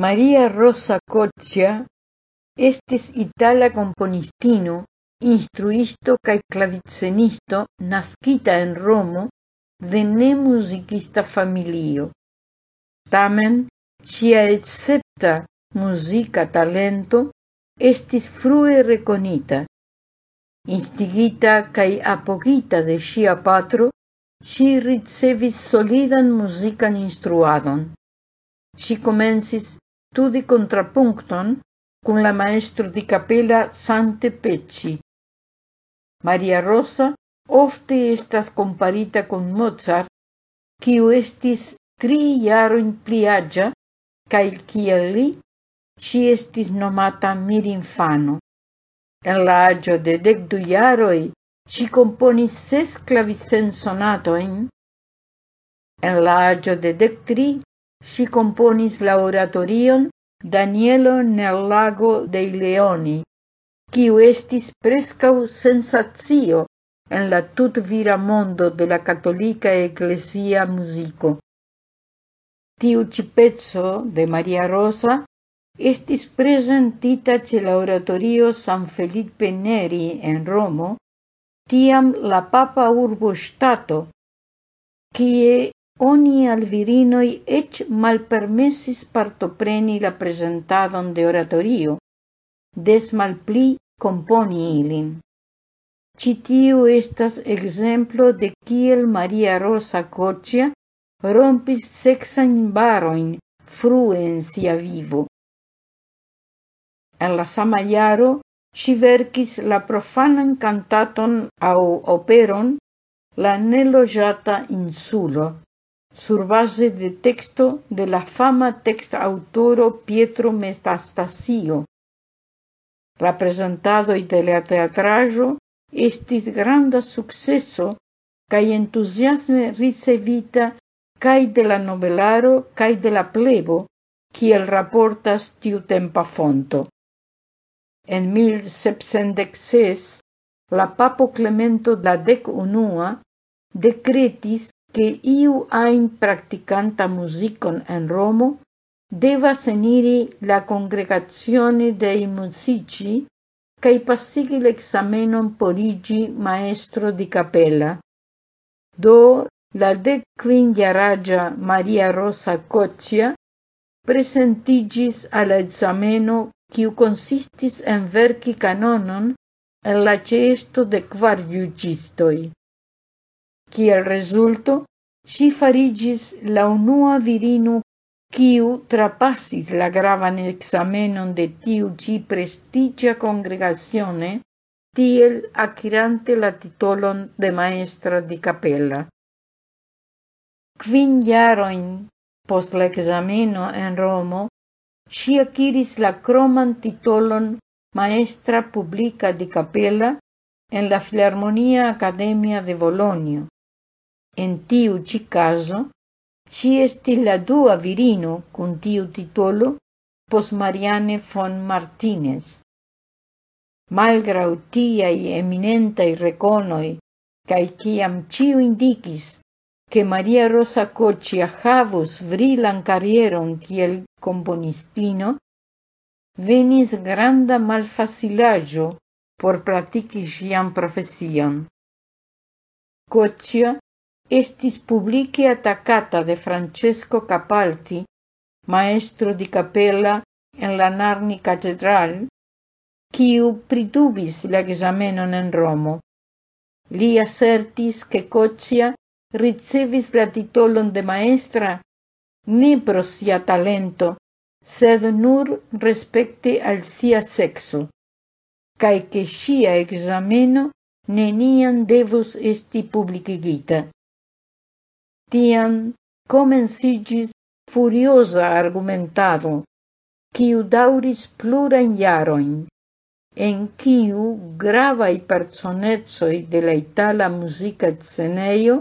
Maria Rosa Coccia estis itala komponistino, instruisto kaj klavicenisto naskita en Romo de nemuzikista familio. Tamen ŝia escepta muzika talento estis frue rekonita. Instigita kaj apogita de ŝia patro, ricevis solidan muzikan instruadon. Ŝi komencis Studi contrapuncton con la maestro di capella Sante Pecci. Maria Rosa ofte estas comparita con Mozart, kiu estis tri jarojn in aĝa cae kiel li ci estis nomata mir infano. En la agio de dekdu jaroj ŝi componis ses klavicensonatojn. En la agio de dektri si componis la oratorion Danielo nel lago dei leoni", quiu estis prescau sensatio en la tutvira mondo de la katolika ecclesia musico. Tiu cipezzo de Maria Rosa estis presentita ce la oratorio San Felipe Neri en Romo, tiam la papa urboŝtato, quie oni al virinoi ec malpermesis partopreni la presentadon de oratorio, des malpli componi ilin. Citiu estas exemplo de kiel Maria Rosa Coccia rompis sexan baroin frue en sia vivo. En la sama iaro, si verkis la profanan cantaton au operon La nelojata insulo sur base de texto de la fama textaŭtoro Pietro Metastasio. Reprezentadoj de la teatrajo estis granda successo cae entusiasme ricevita cae de la novelaro cae de la plebo, kiel raportas tiutempa fonto. En 1706 la papo Clemento da Dec unua decretis che iu ain practicanta musicon en Romo devas eniri la congregazione dei musici cae passigi l'examenon porigi maestro di capella. Do la declin iaragia Maria Rosa Coccia presentigis al exameno quiu consistis en verci canonon en la cesto de quar Kiel resulto, si farigis la unua virino quiu trapassis la gravan examenon de tiu ci prestigia congregazione, tiel acirante la titolon de maestra di capella. Quin jaroin post la en Romo, si aciris la croman titolon maestra publica di capella en la Filarmonia Academia de Bologna. En tiu ĉi kazo ŝi estis la dua virino kun tiu titolo post Marianne von Martinez. Malgraŭ tiaj eminentaj rekonoj kaj kiam ĉiu indikis que María Rosa Cochia havus brilan carieron kiel componistino, venis granda malfacilaĵo por praktiki ŝian profesion. Cochia estis publike attaccata de Francesco Capalti, maestro di capella en la Narni Catedral, quiu pridubis l'examenon en Romo. Li assertis che Coccia ricevis la titolon de maestra ne pro sia talento, sed nur respecte al sia sexo, cae che sia exameno nenian devus esti publicigita. Tiam comencigis furiosa argumentado, quiu dauris plurajn jarojn, en quiu gravai personetsoi de la itala musica sceneio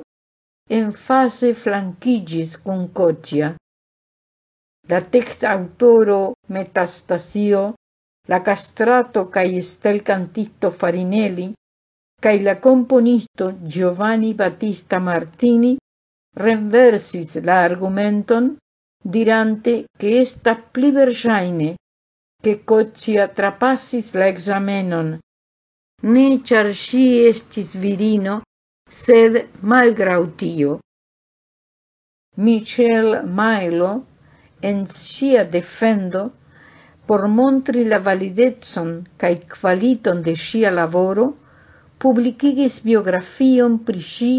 en fase flanquigis con Cocia. La autoro Metastasio, la castrato kaj estelkantisto Farinelli cae la componisto Giovanni Battista Martini renversis la argumenton dirante che esta pli versaine che Coccia trapassis la examenon, ne char si estis virino, sed malgrau tio. Michel Mailo, en sia defendo, por montri la validetson cae qualiton de sia lavoro, publicigis biografion pri si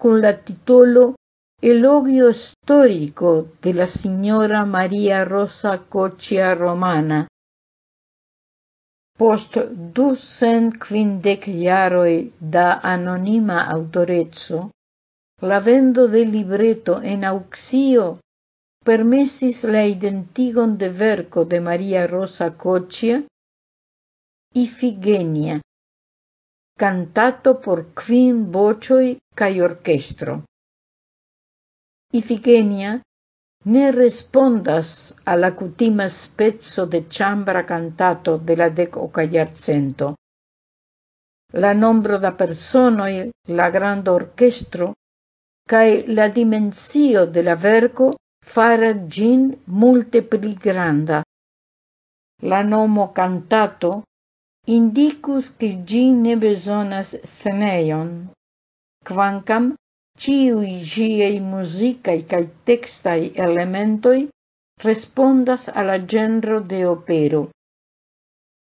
con la titolo Elogio storico de la signora Maria Rosa Cocia Romana. Post ducent quindec iaroi da anonima autorezzo, la vendo de libreto en auxio permessis la identigon de verco de Maria Rosa Cocia, Ifigenia, cantato por quin vocioi cae orchestro. Ifigenia ne respondas alla cutima spezzo de chambra cantato de la dec ocaiarcento. La nombro da personoi, la grand orchestro, cae la dimensio de la verco fara gin multe pli granda. La nomo cantato indicus che gi ne besonas scenejon, quancam ciui giei musicai cae textai elementoi respondas alla genro de opero.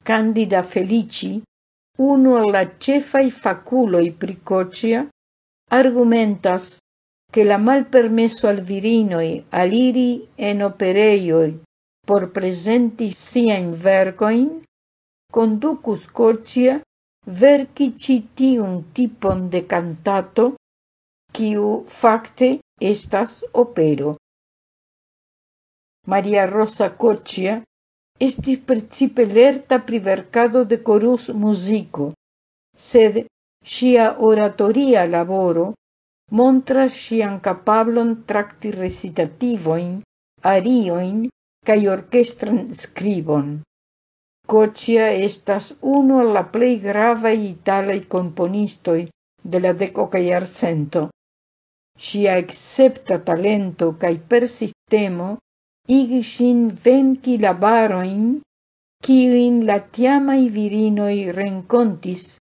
Candida Felici, uno alla cefai faculoi pricocia, argumentas che la mal permesso al virinoi aliri en opereioi por presenti sia in vercoin conducus Corcia verki citium tiun tipon de cantato, quiu facte estas opero. Maria Rosa Corcia estis principe lerta pri verkado de corus musico, sed sia oratoria laboro montras sian capablon tracti recitativoin, arioin cae orchestran scribon. Cocia estas uno la plei gravae italei componistoi de la dekoka arcento. Sia excepta talento cae persistemo igisin ŝin labaroin la la tiamai virinoi rencontis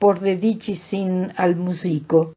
por dedici sin al musico.